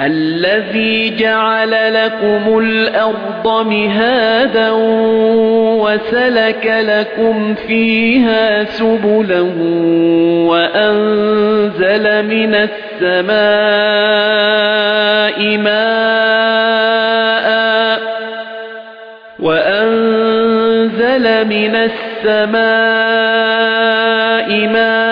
الذي جعل لكم الأرض مهادا وسلك لكم فيها سبلا وأنزل من السماء ماء وأنزل من السماء ماء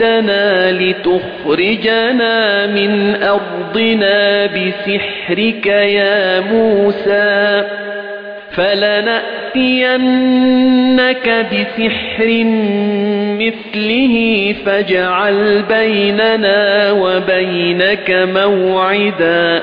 أجئتنا لتخرجنا من أرضنا بسحرك يا موسى فلنأتينك بسحر مثله فاجعل بيننا وبينك موعدا